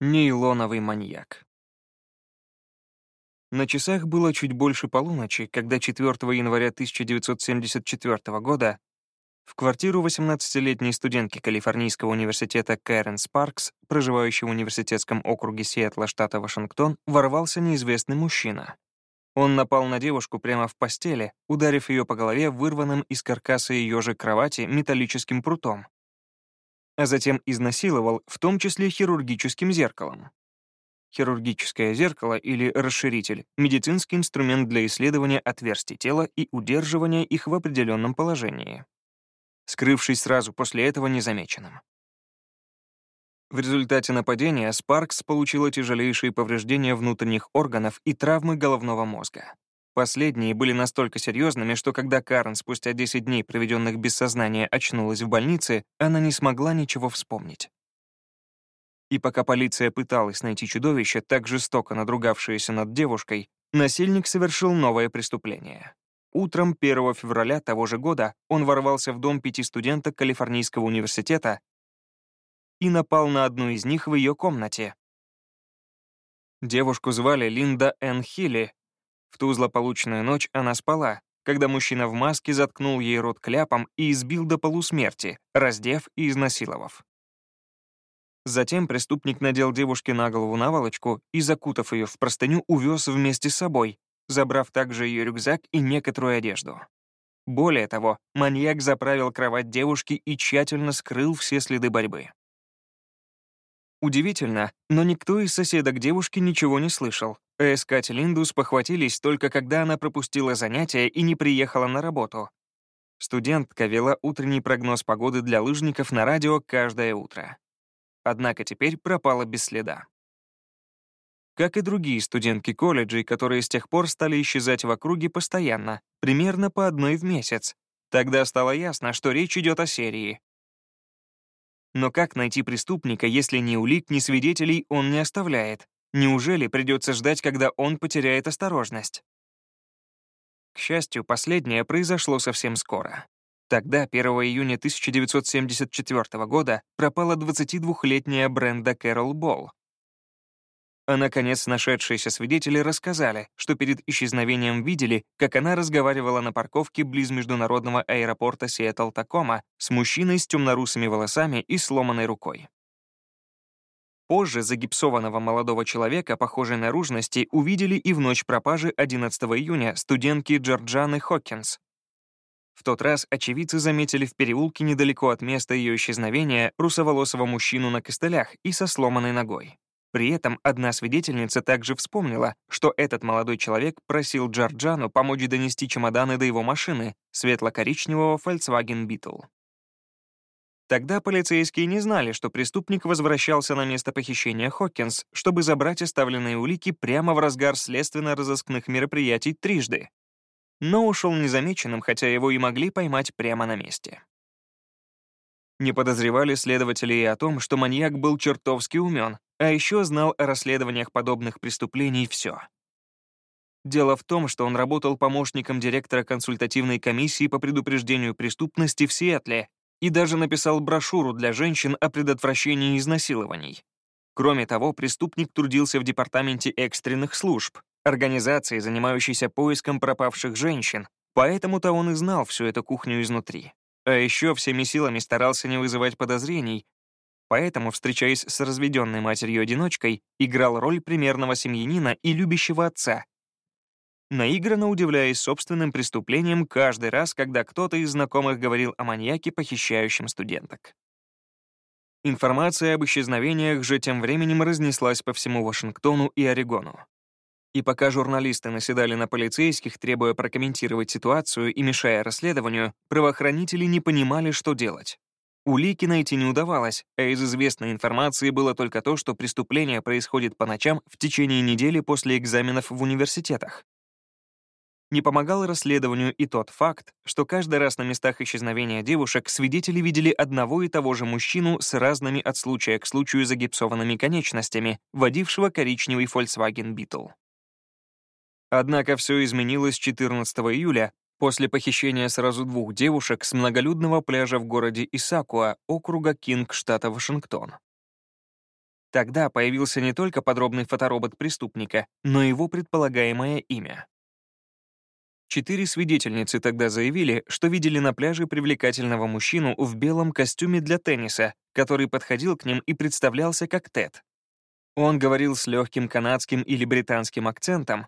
Нейлоновый маньяк. На часах было чуть больше полуночи, когда 4 января 1974 года в квартиру 18-летней студентки Калифорнийского университета Кэрен Спаркс, проживающей в университетском округе Сиэтла, штата Вашингтон, ворвался неизвестный мужчина. Он напал на девушку прямо в постели, ударив ее по голове вырванным из каркаса ее же кровати металлическим прутом, а затем изнасиловал, в том числе хирургическим зеркалом. Хирургическое зеркало или расширитель — медицинский инструмент для исследования отверстий тела и удерживания их в определенном положении скрывшись сразу после этого незамеченным. В результате нападения Спаркс получила тяжелейшие повреждения внутренних органов и травмы головного мозга. Последние были настолько серьезными, что когда Карен спустя 10 дней, проведенных без сознания, очнулась в больнице, она не смогла ничего вспомнить. И пока полиция пыталась найти чудовище, так жестоко надругавшееся над девушкой, насильник совершил новое преступление. Утром 1 февраля того же года он ворвался в дом пяти студенток Калифорнийского университета и напал на одну из них в ее комнате. Девушку звали Линда Энн Хилли. В ту злополучную ночь она спала, когда мужчина в маске заткнул ей рот кляпом и избил до полусмерти, раздев и изнасиловав. Затем преступник надел девушке на голову наволочку и, закутав ее в простыню, увез вместе с собой, забрав также ее рюкзак и некоторую одежду. Более того, маньяк заправил кровать девушки и тщательно скрыл все следы борьбы. Удивительно, но никто из соседок девушки ничего не слышал, искать Линду спохватились только когда она пропустила занятия и не приехала на работу. Студентка вела утренний прогноз погоды для лыжников на радио каждое утро. Однако теперь пропала без следа как и другие студентки колледжей, которые с тех пор стали исчезать в округе постоянно, примерно по одной в месяц. Тогда стало ясно, что речь идет о серии. Но как найти преступника, если ни улик, ни свидетелей он не оставляет? Неужели придется ждать, когда он потеряет осторожность? К счастью, последнее произошло совсем скоро. Тогда, 1 июня 1974 года, пропала 22-летняя Бренда Кэрол Болл, а, наконец, нашедшиеся свидетели рассказали, что перед исчезновением видели, как она разговаривала на парковке близ международного аэропорта Сиэтл-Такома с мужчиной с темнорусыми волосами и сломанной рукой. Позже загипсованного молодого человека похожей наружности увидели и в ночь пропажи 11 июня студентки Джорджаны Хокинс. В тот раз очевидцы заметили в переулке недалеко от места ее исчезновения русоволосого мужчину на костылях и со сломанной ногой. При этом одна свидетельница также вспомнила, что этот молодой человек просил Джорджану помочь донести чемоданы до его машины, светло-коричневого Volkswagen Beetle. Тогда полицейские не знали, что преступник возвращался на место похищения Хокинс, чтобы забрать оставленные улики прямо в разгар следственно-розыскных мероприятий трижды. Но ушел незамеченным, хотя его и могли поймать прямо на месте. Не подозревали следователи и о том, что маньяк был чертовски умен, а еще знал о расследованиях подобных преступлений все. Дело в том, что он работал помощником директора консультативной комиссии по предупреждению преступности в Сиэтле и даже написал брошюру для женщин о предотвращении изнасилований. Кроме того, преступник трудился в департаменте экстренных служб, организации, занимающейся поиском пропавших женщин, поэтому-то он и знал всю эту кухню изнутри. А еще всеми силами старался не вызывать подозрений, Поэтому, встречаясь с разведенной матерью-одиночкой, играл роль примерного семьянина и любящего отца. Наигранно удивляясь собственным преступлениям каждый раз, когда кто-то из знакомых говорил о маньяке, похищающем студенток. Информация об исчезновениях же тем временем разнеслась по всему Вашингтону и Орегону. И пока журналисты наседали на полицейских, требуя прокомментировать ситуацию и мешая расследованию, правоохранители не понимали, что делать. Улики найти не удавалось, а из известной информации было только то, что преступление происходит по ночам в течение недели после экзаменов в университетах. Не помогал расследованию и тот факт, что каждый раз на местах исчезновения девушек свидетели видели одного и того же мужчину с разными от случая к случаю загипсованными конечностями, водившего коричневый Volkswagen Beetle. Однако все изменилось 14 июля, после похищения сразу двух девушек с многолюдного пляжа в городе Исакуа, округа Кинг, штата Вашингтон. Тогда появился не только подробный фоторобот преступника, но и его предполагаемое имя. Четыре свидетельницы тогда заявили, что видели на пляже привлекательного мужчину в белом костюме для тенниса, который подходил к ним и представлялся как Тед. Он говорил с легким канадским или британским акцентом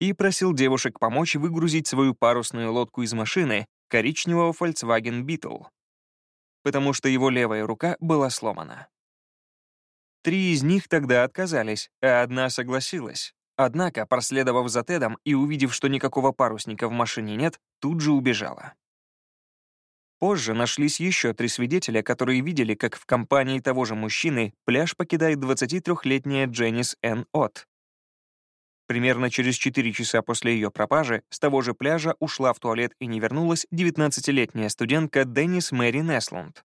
и просил девушек помочь выгрузить свою парусную лодку из машины коричневого Volkswagen Beetle, потому что его левая рука была сломана. Три из них тогда отказались, а одна согласилась. Однако, проследовав за Тедом и увидев, что никакого парусника в машине нет, тут же убежала. Позже нашлись еще три свидетеля, которые видели, как в компании того же мужчины пляж покидает 23-летняя Дженнис Н. Отт. Примерно через 4 часа после ее пропажи с того же пляжа ушла в туалет и не вернулась 19-летняя студентка Деннис Мэри Неслунд.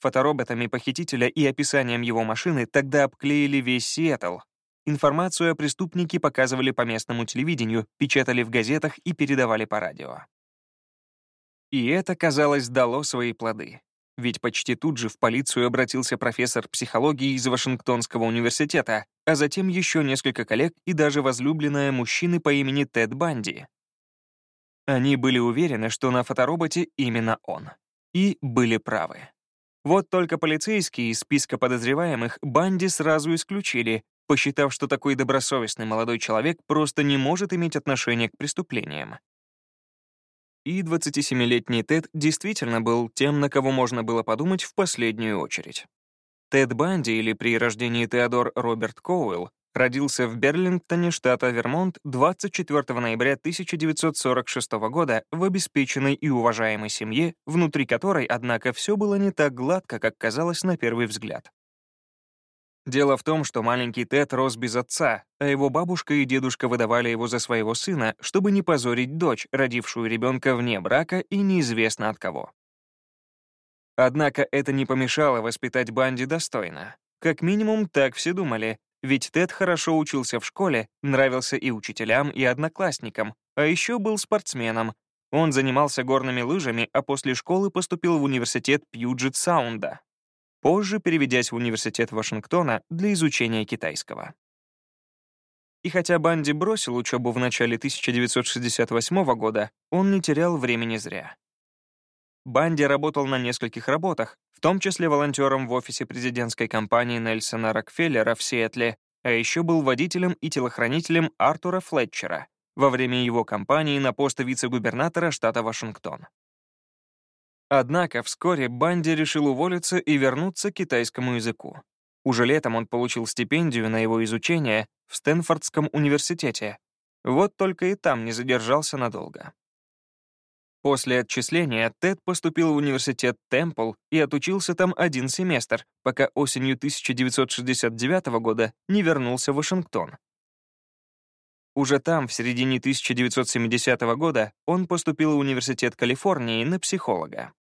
Фотороботами похитителя и описанием его машины тогда обклеили весь Сиэтл, Информацию о преступнике показывали по местному телевидению, печатали в газетах и передавали по радио. И это, казалось, дало свои плоды. Ведь почти тут же в полицию обратился профессор психологии из Вашингтонского университета, а затем еще несколько коллег и даже возлюбленная мужчины по имени Тед Банди. Они были уверены, что на фотороботе именно он. И были правы. Вот только полицейские из списка подозреваемых Банди сразу исключили, посчитав, что такой добросовестный молодой человек просто не может иметь отношения к преступлениям. И 27-летний Тед действительно был тем, на кого можно было подумать в последнюю очередь. Тед Банди, или при рождении Теодор Роберт Коуэлл, родился в Берлингтоне, штата Вермонт, 24 ноября 1946 года в обеспеченной и уважаемой семье, внутри которой, однако, все было не так гладко, как казалось на первый взгляд. Дело в том, что маленький Тед рос без отца, а его бабушка и дедушка выдавали его за своего сына, чтобы не позорить дочь, родившую ребенка вне брака и неизвестно от кого. Однако это не помешало воспитать Банди достойно. Как минимум, так все думали, ведь Тед хорошо учился в школе, нравился и учителям, и одноклассникам, а еще был спортсменом. Он занимался горными лыжами, а после школы поступил в университет Пьюджет-Саунда, позже переведясь в университет Вашингтона для изучения китайского. И хотя Банди бросил учебу в начале 1968 года, он не терял времени зря. Банди работал на нескольких работах, в том числе волонтером в офисе президентской компании Нельсона Рокфеллера в Сиэтле, а еще был водителем и телохранителем Артура Флетчера во время его кампании на пост вице-губернатора штата Вашингтон. Однако вскоре Банди решил уволиться и вернуться к китайскому языку. Уже летом он получил стипендию на его изучение в Стэнфордском университете. Вот только и там не задержался надолго. После отчисления Тед поступил в университет Темпл и отучился там один семестр, пока осенью 1969 года не вернулся в Вашингтон. Уже там, в середине 1970 года, он поступил в Университет Калифорнии на психолога.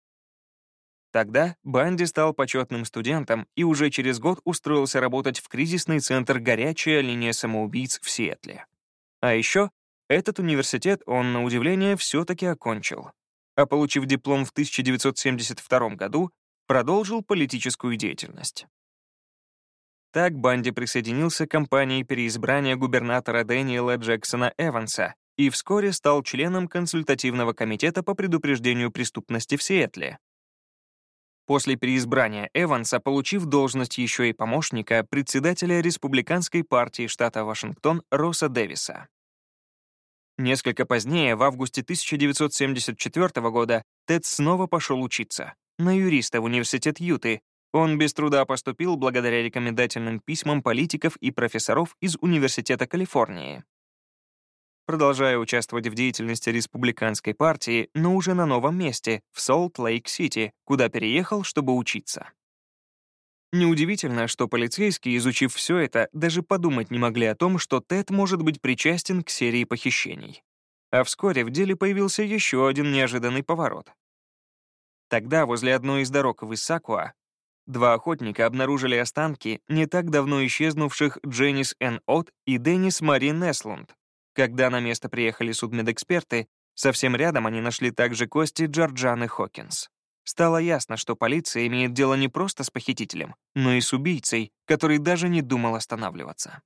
Тогда Банди стал почетным студентом и уже через год устроился работать в кризисный центр «Горячая линия самоубийц» в Сиэтле. А еще этот университет он, на удивление, все-таки окончил. А получив диплом в 1972 году, продолжил политическую деятельность. Так Банди присоединился к кампании переизбрания губернатора Дэниела Джексона Эванса и вскоре стал членом консультативного комитета по предупреждению преступности в Сиэтле, после переизбрания Эванса, получив должность еще и помощника председателя республиканской партии штата Вашингтон Росса Дэвиса. Несколько позднее, в августе 1974 года, Тед снова пошел учиться. На юриста в университет Юты. Он без труда поступил благодаря рекомендательным письмам политиков и профессоров из Университета Калифорнии продолжая участвовать в деятельности республиканской партии, но уже на новом месте, в Солт-Лейк-Сити, куда переехал, чтобы учиться. Неудивительно, что полицейские, изучив все это, даже подумать не могли о том, что Тед может быть причастен к серии похищений. А вскоре в деле появился еще один неожиданный поворот. Тогда возле одной из дорог в Исакуа два охотника обнаружили останки не так давно исчезнувших Дженнис Н. От и Деннис Мари Неслунд, когда на место приехали судмедэксперты, совсем рядом они нашли также кости Джорджаны Хокинс. Стало ясно, что полиция имеет дело не просто с похитителем, но и с убийцей, который даже не думал останавливаться.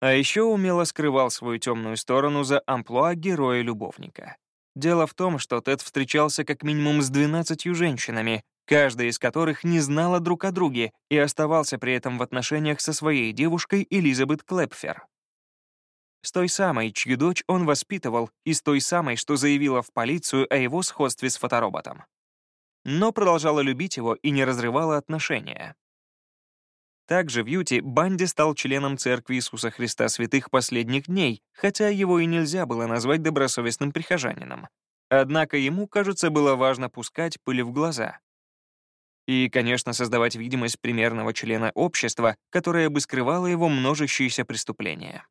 А еще умело скрывал свою темную сторону за амплуа героя-любовника. Дело в том, что Тед встречался как минимум с 12 женщинами, каждая из которых не знала друг о друге и оставался при этом в отношениях со своей девушкой Элизабет Клэпфер. С той самой, чью дочь он воспитывал, и с той самой, что заявила в полицию о его сходстве с фотороботом. Но продолжала любить его и не разрывала отношения. Также в Юте Банди стал членом Церкви Иисуса Христа Святых Последних Дней, хотя его и нельзя было назвать добросовестным прихожанином. Однако ему, кажется, было важно пускать пыль в глаза. И, конечно, создавать видимость примерного члена общества, которое бы скрывало его множащиеся преступления.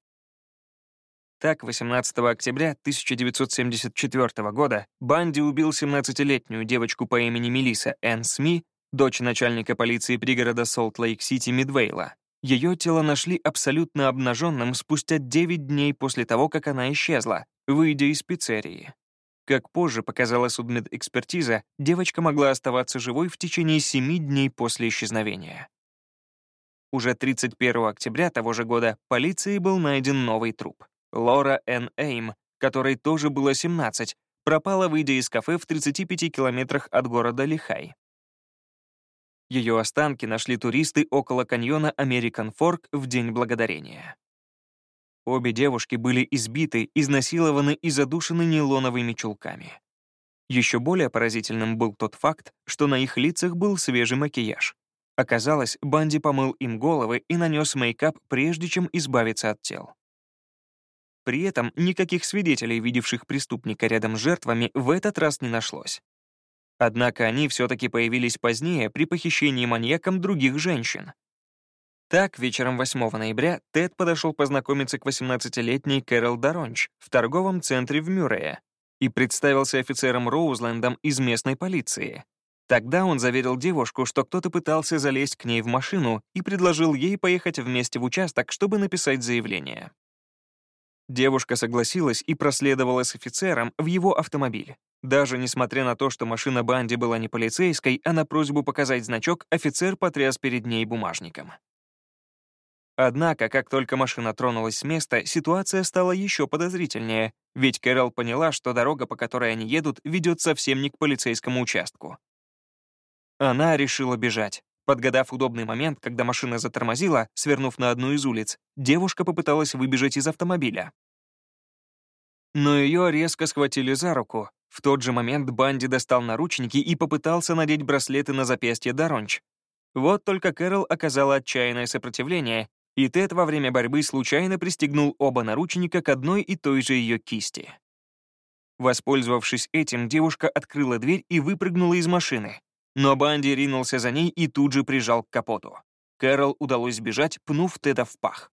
Так, 18 октября 1974 года Банди убил 17-летнюю девочку по имени Мелиса Энн Сми дочь начальника полиции пригорода Солт-Лейк-Сити Мидвейла. Ее тело нашли абсолютно обнаженным спустя 9 дней после того, как она исчезла, выйдя из пиццерии. Как позже показала судмедэкспертиза, девочка могла оставаться живой в течение 7 дней после исчезновения. Уже 31 октября того же года полицией был найден новый труп. Лора Н. Эйм, которой тоже было 17, пропала, выйдя из кафе в 35 километрах от города Лихай. Ее останки нашли туристы около каньона American Fork в День Благодарения. Обе девушки были избиты, изнасилованы и задушены нейлоновыми чулками. Еще более поразительным был тот факт, что на их лицах был свежий макияж. Оказалось, Банди помыл им головы и нанес мейкап, прежде чем избавиться от тел. При этом никаких свидетелей, видевших преступника рядом с жертвами, в этот раз не нашлось. Однако они все-таки появились позднее при похищении маньяком других женщин. Так, вечером 8 ноября Тед подошел познакомиться к 18-летней Кэрол Даронч в торговом центре в Мюррее и представился офицером Роузлендом из местной полиции. Тогда он заверил девушку, что кто-то пытался залезть к ней в машину и предложил ей поехать вместе в участок, чтобы написать заявление. Девушка согласилась и проследовала с офицером в его автомобиль. Даже несмотря на то, что машина Банди была не полицейской, а на просьбу показать значок офицер потряс перед ней бумажником. Однако, как только машина тронулась с места, ситуация стала еще подозрительнее, ведь Кэрол поняла, что дорога, по которой они едут, ведет совсем не к полицейскому участку. Она решила бежать. Подгадав удобный момент, когда машина затормозила, свернув на одну из улиц, девушка попыталась выбежать из автомобиля. Но ее резко схватили за руку, в тот же момент Банди достал наручники и попытался надеть браслеты на запястье Даронч. Вот только Кэрол оказала отчаянное сопротивление, и Тед во время борьбы случайно пристегнул оба наручника к одной и той же ее кисти. Воспользовавшись этим, девушка открыла дверь и выпрыгнула из машины. Но Банди ринулся за ней и тут же прижал к капоту. Кэрол удалось сбежать, пнув Теда в пах.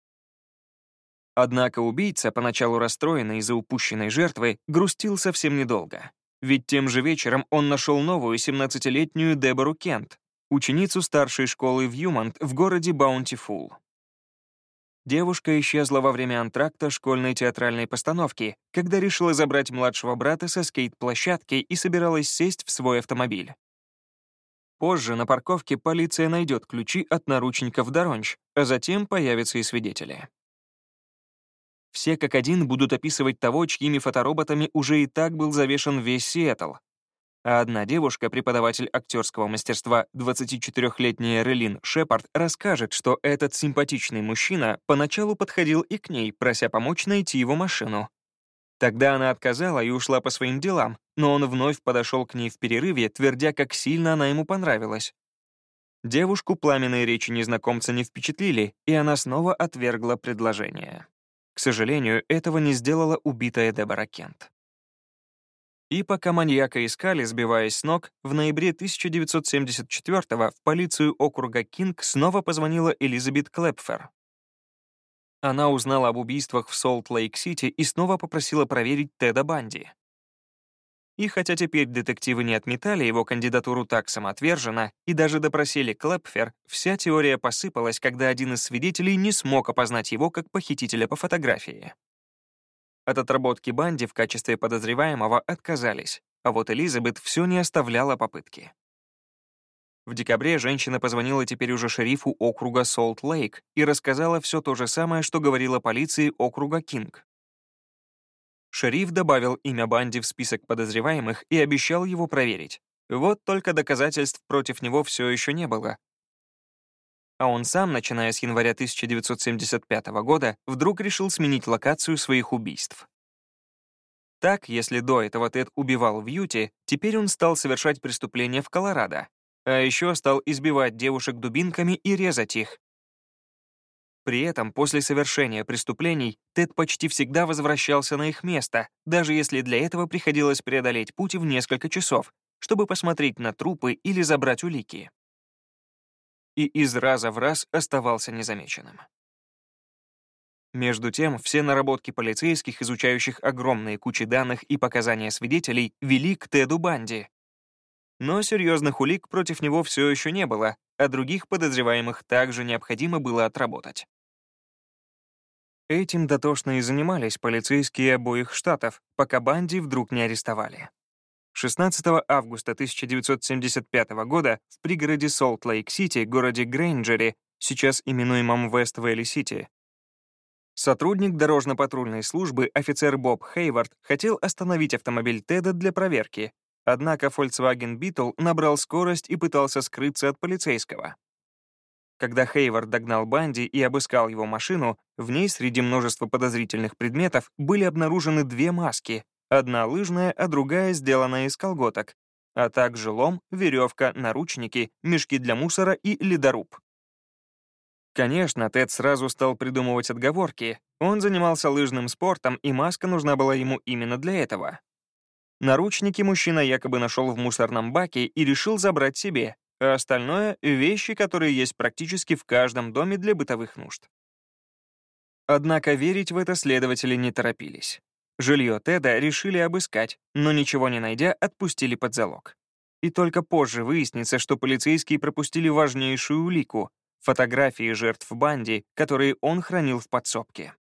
Однако убийца, поначалу расстроенный из-за упущенной жертвы, грустил совсем недолго. Ведь тем же вечером он нашел новую 17-летнюю Дебору Кент, ученицу старшей школы в Юмонт в городе Баунтифул. Девушка исчезла во время антракта школьной театральной постановки, когда решила забрать младшего брата со скейт-площадки и собиралась сесть в свой автомобиль. Позже на парковке полиция найдет ключи от наручников Доронч, а затем появятся и свидетели. Все как один будут описывать того, чьими фотороботами уже и так был завешен весь Сиэтл. А одна девушка, преподаватель актерского мастерства, 24-летняя Релин Шепард, расскажет, что этот симпатичный мужчина поначалу подходил и к ней, прося помочь найти его машину. Тогда она отказала и ушла по своим делам, но он вновь подошел к ней в перерыве, твердя, как сильно она ему понравилась. Девушку пламенные речи незнакомца не впечатлили, и она снова отвергла предложение. К сожалению, этого не сделала убитая Дебора Кент. И пока маньяка искали, сбиваясь с ног, в ноябре 1974 в полицию округа Кинг снова позвонила Элизабет Клэпфер. Она узнала об убийствах в Солт-Лейк-Сити и снова попросила проверить Теда Банди. И хотя теперь детективы не отметали его кандидатуру так самоотверженно и даже допросили Клэпфер, вся теория посыпалась, когда один из свидетелей не смог опознать его как похитителя по фотографии. От отработки Банди в качестве подозреваемого отказались. а вот Элизабет все не оставляла попытки. В декабре женщина позвонила теперь уже шерифу округа Солт-Лейк и рассказала все то же самое, что говорила полиции округа Кинг. Шериф добавил имя Банди в список подозреваемых и обещал его проверить. Вот только доказательств против него все еще не было. А он сам, начиная с января 1975 года, вдруг решил сменить локацию своих убийств. Так, если до этого Тед убивал в Юте, теперь он стал совершать преступления в Колорадо, а еще стал избивать девушек дубинками и резать их. При этом после совершения преступлений Тед почти всегда возвращался на их место, даже если для этого приходилось преодолеть путь в несколько часов, чтобы посмотреть на трупы или забрать улики. И из раза в раз оставался незамеченным. Между тем, все наработки полицейских, изучающих огромные кучи данных и показания свидетелей, вели к Теду Банди. Но серьезных улик против него все еще не было, а других подозреваемых также необходимо было отработать. Этим дотошно и занимались полицейские обоих штатов, пока Банди вдруг не арестовали. 16 августа 1975 года в пригороде Солт-Лейк-Сити, городе Грейнджере, сейчас именуемом Вест-Вэлли-Сити, Сотрудник дорожно-патрульной службы, офицер Боб Хейвард, хотел остановить автомобиль Теда для проверки, однако Volkswagen Beetle набрал скорость и пытался скрыться от полицейского. Когда Хейвард догнал Банди и обыскал его машину, в ней среди множества подозрительных предметов были обнаружены две маски, одна лыжная, а другая сделанная из колготок, а также лом, веревка, наручники, мешки для мусора и ледоруб. Конечно, Тед сразу стал придумывать отговорки. Он занимался лыжным спортом, и маска нужна была ему именно для этого. Наручники мужчина якобы нашел в мусорном баке и решил забрать себе, а остальное — вещи, которые есть практически в каждом доме для бытовых нужд. Однако верить в это следователи не торопились. Жилье Теда решили обыскать, но ничего не найдя, отпустили под залог. И только позже выяснится, что полицейские пропустили важнейшую улику фотографии жертв Банди, которые он хранил в подсобке.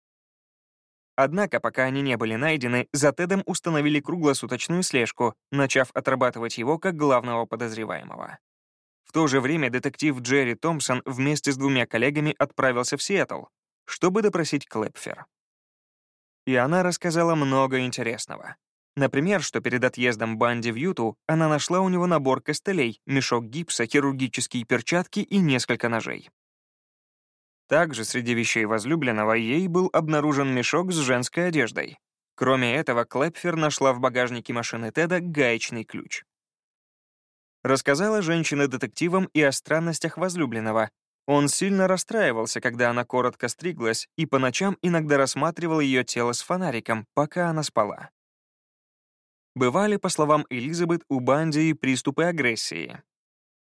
Однако, пока они не были найдены, за Тедом установили круглосуточную слежку, начав отрабатывать его как главного подозреваемого. То же время детектив Джерри Томпсон вместе с двумя коллегами отправился в Сиэтл, чтобы допросить Клэпфер. И она рассказала много интересного. Например, что перед отъездом Банди в Юту она нашла у него набор костылей, мешок гипса, хирургические перчатки и несколько ножей. Также среди вещей возлюбленного ей был обнаружен мешок с женской одеждой. Кроме этого, Клэпфер нашла в багажнике машины Теда гаечный ключ. Рассказала женщина детективам и о странностях возлюбленного. Он сильно расстраивался, когда она коротко стриглась, и по ночам иногда рассматривал ее тело с фонариком, пока она спала. Бывали, по словам Элизабет, у Банди приступы агрессии.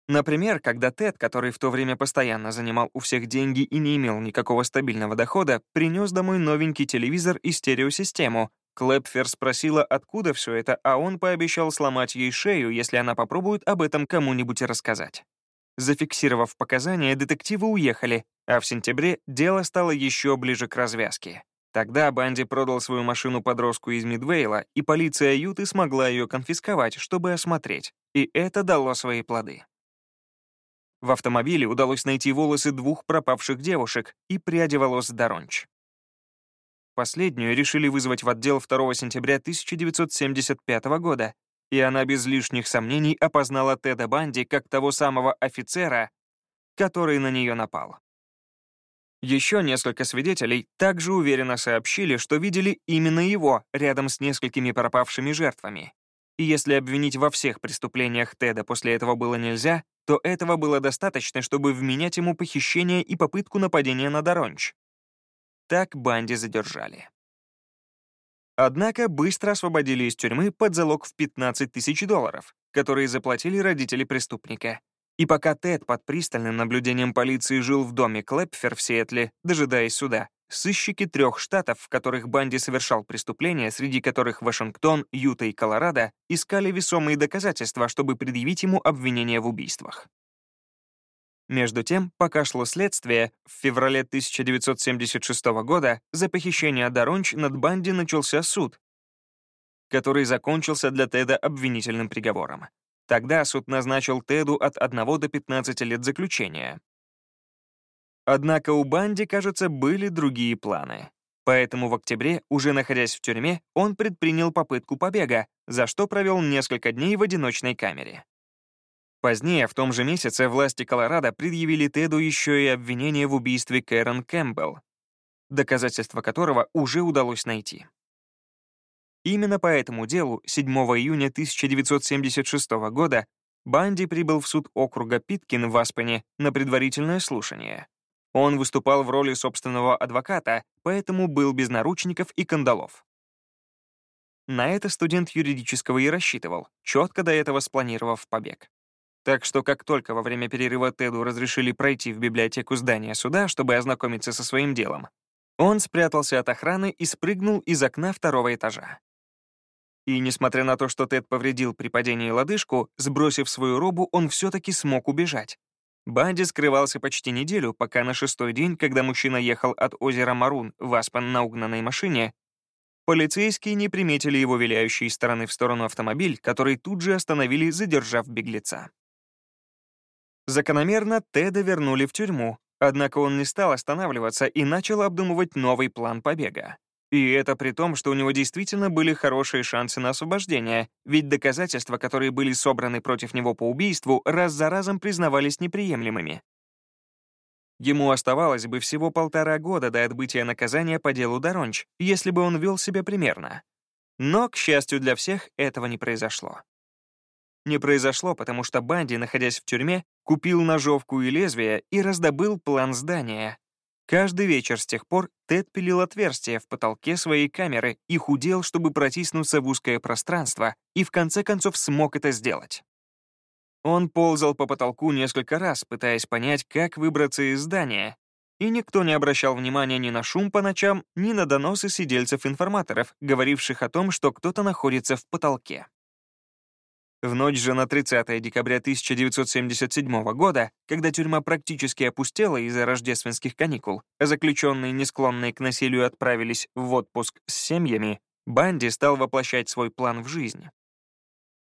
Например, когда Тед, который в то время постоянно занимал у всех деньги и не имел никакого стабильного дохода, принес домой новенький телевизор и стереосистему, Клэпфер спросила, откуда все это, а он пообещал сломать ей шею, если она попробует об этом кому-нибудь рассказать. Зафиксировав показания, детективы уехали, а в сентябре дело стало еще ближе к развязке. Тогда Банди продал свою машину подростку из Мидвейла, и полиция Юты смогла ее конфисковать, чтобы осмотреть. И это дало свои плоды. В автомобиле удалось найти волосы двух пропавших девушек и пряди волос Доронч. Последнюю решили вызвать в отдел 2 сентября 1975 года, и она без лишних сомнений опознала Теда Банди как того самого офицера, который на нее напал. Еще несколько свидетелей также уверенно сообщили, что видели именно его рядом с несколькими пропавшими жертвами. И если обвинить во всех преступлениях Теда после этого было нельзя, то этого было достаточно, чтобы вменять ему похищение и попытку нападения на Доронч. Так Банди задержали. Однако быстро освободили из тюрьмы под залог в 15 тысяч долларов, которые заплатили родители преступника, и пока Тед под пристальным наблюдением полиции жил в доме Клэпфер в Сиэтле, дожидаясь суда, сыщики трех штатов, в которых Банди совершал преступления, среди которых Вашингтон, Юта и Колорадо, искали весомые доказательства, чтобы предъявить ему обвинение в убийствах. Между тем, пока шло следствие, в феврале 1976 года за похищение Доронч над Банди начался суд. который закончился для Теда обвинительным приговором. Тогда суд назначил Теду от 1 до 15 лет заключения. Однако у Банди, кажется, были другие планы. Поэтому в октябре, уже находясь в тюрьме, он предпринял попытку побега, за что провел несколько дней в одиночной камере. Позднее, в том же месяце, власти Колорадо предъявили Теду еще и обвинение в убийстве Кэрон Кэмпбелл, доказательства которого уже удалось найти. Именно по этому делу 7 июня 1976 года Банди прибыл в суд округа Питкин в Аспене на предварительное слушание. Он выступал в роли собственного адвоката, поэтому был без наручников и кандалов. На это студент юридического и рассчитывал, четко до этого спланировав побег. Так что как только во время перерыва Теду разрешили пройти в библиотеку здания суда, чтобы ознакомиться со своим делом, он спрятался от охраны и спрыгнул из окна второго этажа. И несмотря на то, что Тед повредил при падении лодыжку, сбросив свою робу, он все-таки смог убежать. Банди скрывался почти неделю, пока на шестой день, когда мужчина ехал от озера Марун в Аспан на угнанной машине, полицейские не приметили его виляющий стороны в сторону автомобиль, который тут же остановили, задержав беглеца. Закономерно Теда вернули в тюрьму, однако он не стал останавливаться и начал обдумывать новый план побега. И это при том, что у него действительно были хорошие шансы на освобождение, ведь доказательства, которые были собраны против него по убийству, раз за разом признавались неприемлемыми. Ему оставалось бы всего полтора года до отбытия наказания по делу Доронч, если бы он вел себя примерно. Но, к счастью для всех, этого не произошло. Не произошло, потому что Банди, находясь в тюрьме, купил ножовку и лезвие и раздобыл план здания, Каждый вечер с тех пор Тед пилил отверстия в потолке своей камеры и худел, чтобы протиснуться в узкое пространство, и в конце концов смог это сделать. Он ползал по потолку несколько раз, пытаясь понять, как выбраться из здания, и никто не обращал внимания ни на шум по ночам, ни на доносы сидельцев-информаторов, говоривших о том, что кто-то находится в потолке. В ночь же на 30 декабря 1977 года, когда тюрьма практически опустела из-за рождественских каникул, а заключенные, не склонные к насилию, отправились в отпуск с семьями, Банди стал воплощать свой план в жизнь.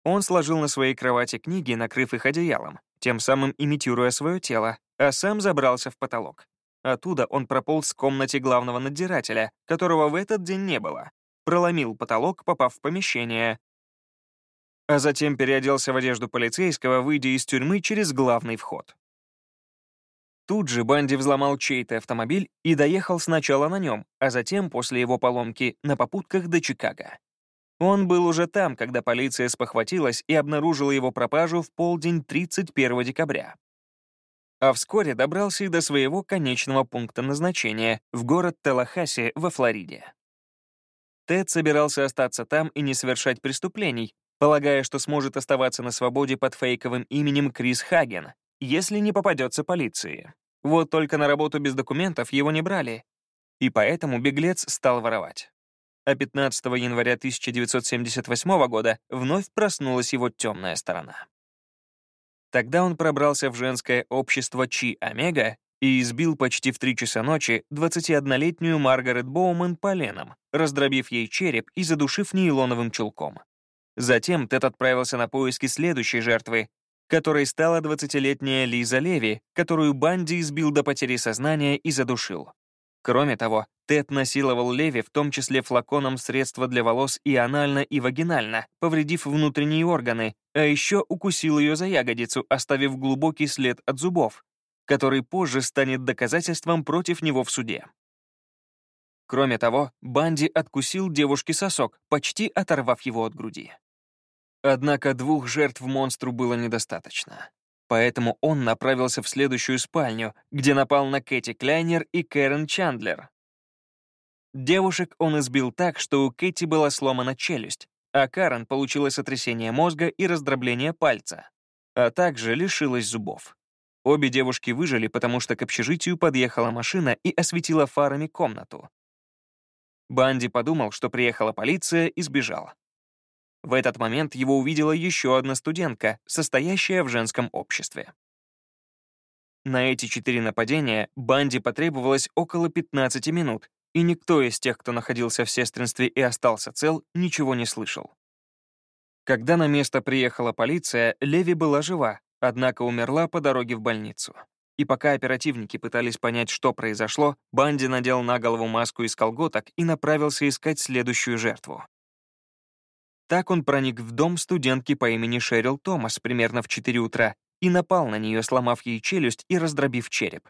Он сложил на своей кровати книги, накрыв их одеялом, тем самым имитируя свое тело, а сам забрался в потолок. Оттуда он прополз в комнате главного надзирателя, которого в этот день не было, проломил потолок, попав в помещение, а затем переоделся в одежду полицейского, выйдя из тюрьмы через главный вход. Тут же Банди взломал чей-то автомобиль и доехал сначала на нем, а затем, после его поломки, на попутках до Чикаго. Он был уже там, когда полиция спохватилась и обнаружила его пропажу в полдень 31 декабря. А вскоре добрался и до своего конечного пункта назначения — в город Талахаси во Флориде. Тед собирался остаться там и не совершать преступлений, полагая, что сможет оставаться на свободе под фейковым именем Крис Хаген, если не попадется полиции. Вот только на работу без документов его не брали, и поэтому беглец стал воровать. А 15 января 1978 года вновь проснулась его темная сторона. Тогда он пробрался в женское общество Чи Омега и избил почти в 3 часа ночи 21-летнюю Маргарет Боуман поленом, раздробив ей череп и задушив нейлоновым чулком. Затем Тед отправился на поиски следующей жертвы, которой стала 20-летняя Лиза Леви, которую Банди избил до потери сознания и задушил. Кроме того, Тед насиловал Леви, в том числе флаконом средства для волос и анально, и вагинально, повредив внутренние органы, а еще укусил ее за ягодицу, оставив глубокий след от зубов, который позже станет доказательством против него в суде. Кроме того, Банди откусил девушке сосок, почти оторвав его от груди. Однако двух жертв монстру было недостаточно. Поэтому он направился в следующую спальню, где напал на Кэти Кляйнер и Кэрен Чандлер. Девушек он избил так, что у Кэти была сломана челюсть, а Карен получила сотрясение мозга и раздробление пальца, а также лишилась зубов. Обе девушки выжили, потому что к общежитию подъехала машина и осветила фарами комнату. Банди подумал, что приехала полиция и сбежал. В этот момент его увидела еще одна студентка, состоящая в женском обществе. На эти четыре нападения Банди потребовалось около 15 минут, и никто из тех, кто находился в сестринстве и остался цел, ничего не слышал. Когда на место приехала полиция, Леви была жива, однако умерла по дороге в больницу. И пока оперативники пытались понять, что произошло, Банди надел на голову маску из колготок и направился искать следующую жертву. Так он проник в дом студентки по имени Шерил Томас примерно в 4 утра и напал на нее, сломав ей челюсть и раздробив череп.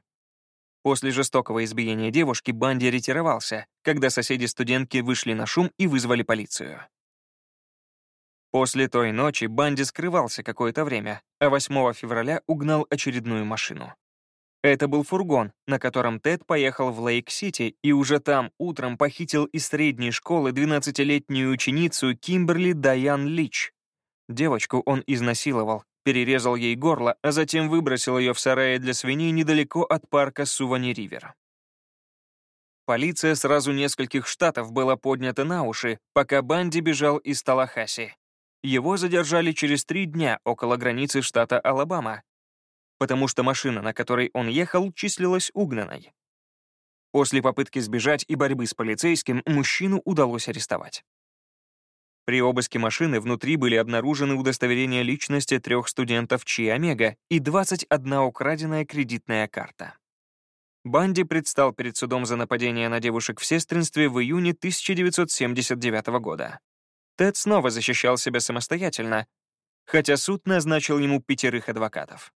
После жестокого избиения девушки Банди ретировался, когда соседи студентки вышли на шум и вызвали полицию. После той ночи Банди скрывался какое-то время, а 8 февраля угнал очередную машину. Это был фургон, на котором Тед поехал в Лейк-Сити и уже там утром похитил из средней школы 12-летнюю ученицу Кимберли Дайан Лич. Девочку он изнасиловал, перерезал ей горло, а затем выбросил ее в сарае для свиней недалеко от парка Сувани-Ривер. Полиция сразу нескольких штатов была поднята на уши, пока Банди бежал из Талахаси. Его задержали через три дня около границы штата Алабама, потому что машина, на которой он ехал, числилась угнанной. После попытки сбежать и борьбы с полицейским мужчину удалось арестовать. При обыске машины внутри были обнаружены удостоверения личности трех студентов Чи Омега и 21 украденная кредитная карта. Банди предстал перед судом за нападение на девушек в сестринстве в июне 1979 года. Тед снова защищал себя самостоятельно, хотя суд назначил ему пятерых адвокатов.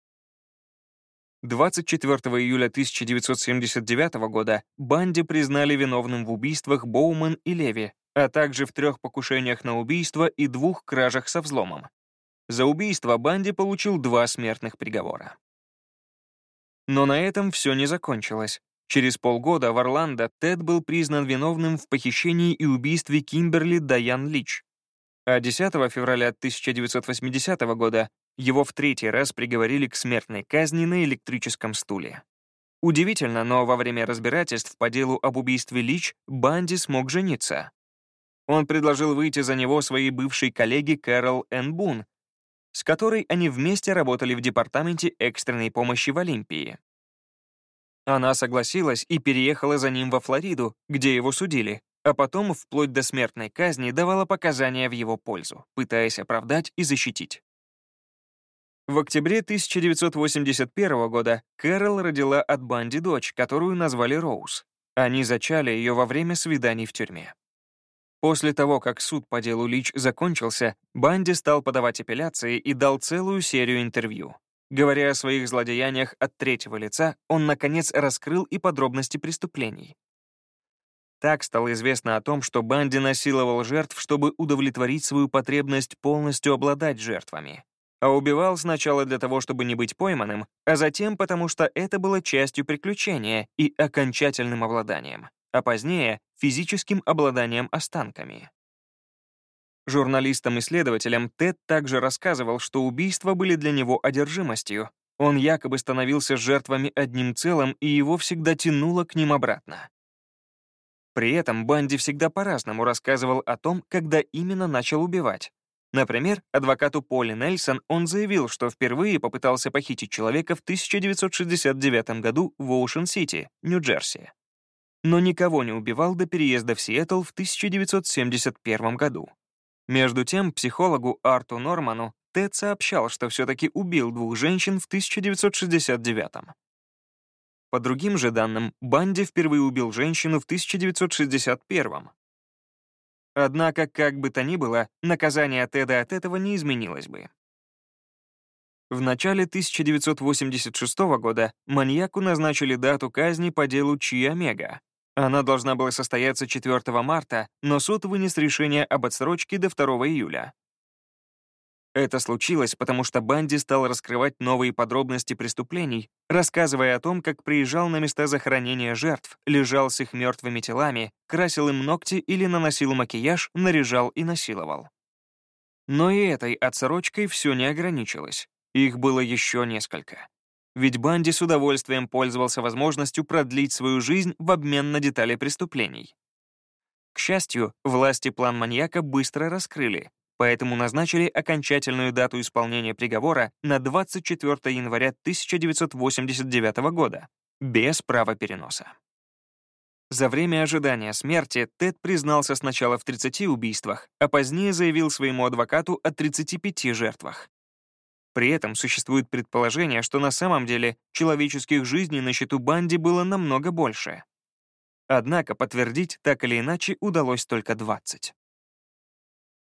24 июля 1979 года Банди признали виновным в убийствах Боуман и Леви, а также в трех покушениях на убийство и двух кражах со взломом. За убийство Банди получил два смертных приговора. Но на этом все не закончилось. Через полгода в Орландо Тед был признан виновным в похищении и убийстве Кимберли Дайан Лич. А 10 февраля 1980 года его в третий раз приговорили к смертной казни на электрическом стуле. Удивительно, но во время разбирательств по делу об убийстве Лич Банди смог жениться. Он предложил выйти за него своей бывшей коллеге Кэрол Эн Бун, с которой они вместе работали в департаменте экстренной помощи в Олимпии. Она согласилась и переехала за ним во Флориду, где его судили, а потом, вплоть до смертной казни, давала показания в его пользу, пытаясь оправдать и защитить. В октябре 1981 года Кэрол родила от Банди дочь, которую назвали Роуз. Они зачали ее во время свиданий в тюрьме. После того, как суд по делу Лич закончился, Банди стал подавать апелляции и дал целую серию интервью. Говоря о своих злодеяниях от третьего лица, он, наконец, раскрыл и подробности преступлений. Так стало известно о том, что Банди насиловал жертв, чтобы удовлетворить свою потребность полностью обладать жертвами. А убивал сначала для того, чтобы не быть пойманным, а затем потому, что это было частью приключения и окончательным обладанием а позднее — физическим обладанием останками. Журналистам-исследователям Тед также рассказывал, что убийства были для него одержимостью. Он якобы становился жертвами одним целым, и его всегда тянуло к ним обратно. При этом Банди всегда по-разному рассказывал о том, когда именно начал убивать. Например, адвокату Поли Нельсон он заявил, что впервые попытался похитить человека в 1969 году в Оушен-Сити, Нью-Джерси. Но никого не убивал до переезда в Сиэтл в 1971 году. Между тем, психологу Арту Норману Тед сообщал, что все-таки убил двух женщин в 1969 По другим же данным, Банди впервые убил женщину в 1961 Однако, как бы то ни было, наказание Теда от этого не изменилось бы. В начале 1986 года маньяку назначили дату казни по делу Чи Омега, она должна была состояться 4 марта, но суд вынес решение об отсрочке до 2 июля. Это случилось, потому что Банди стал раскрывать новые подробности преступлений, рассказывая о том, как приезжал на места захоронения жертв, лежал с их мертвыми телами, красил им ногти или наносил макияж, наряжал и насиловал. Но и этой отсрочкой все не ограничилось. Их было еще несколько ведь Банди с удовольствием пользовался возможностью продлить свою жизнь в обмен на детали преступлений. К счастью, власти план маньяка быстро раскрыли, поэтому назначили окончательную дату исполнения приговора на 24 января 1989 года, без права переноса. За время ожидания смерти Тед признался сначала в 30 убийствах, а позднее заявил своему адвокату о 35 жертвах. При этом существует предположение, что на самом деле человеческих жизней на счету Банди было намного больше. Однако подтвердить так или иначе удалось только 20.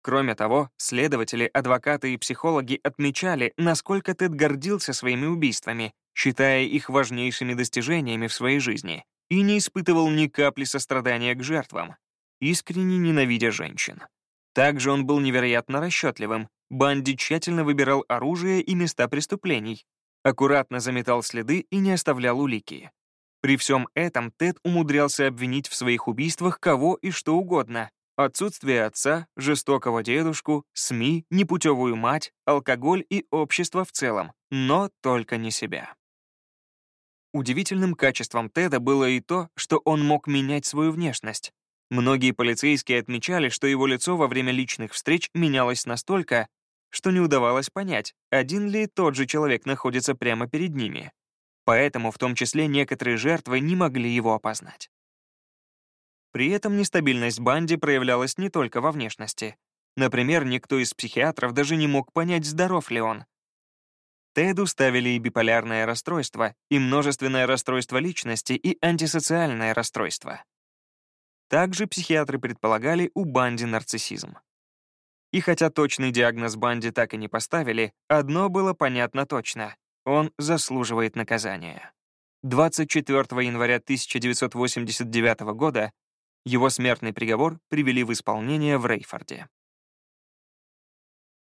Кроме того, следователи, адвокаты и психологи отмечали, насколько Тед гордился своими убийствами, считая их важнейшими достижениями в своей жизни, и не испытывал ни капли сострадания к жертвам, искренне ненавидя женщин. Также он был невероятно расчетливым, Банди тщательно выбирал оружие и места преступлений, аккуратно заметал следы и не оставлял улики. При всем этом Тед умудрялся обвинить в своих убийствах кого и что угодно. Отсутствие отца, жестокого дедушку, СМИ, непутевую мать, алкоголь и общество в целом, но только не себя. Удивительным качеством Теда было и то, что он мог менять свою внешность. Многие полицейские отмечали, что его лицо во время личных встреч менялось настолько, что не удавалось понять, один ли тот же человек находится прямо перед ними. Поэтому в том числе некоторые жертвы не могли его опознать. При этом нестабильность Банди проявлялась не только во внешности. Например, никто из психиатров даже не мог понять, здоров ли он. Теду ставили и биполярное расстройство, и множественное расстройство личности, и антисоциальное расстройство. Также психиатры предполагали у Банди нарциссизм. И хотя точный диагноз Банди так и не поставили, одно было понятно точно — он заслуживает наказания. 24 января 1989 года его смертный приговор привели в исполнение в Рейфорде.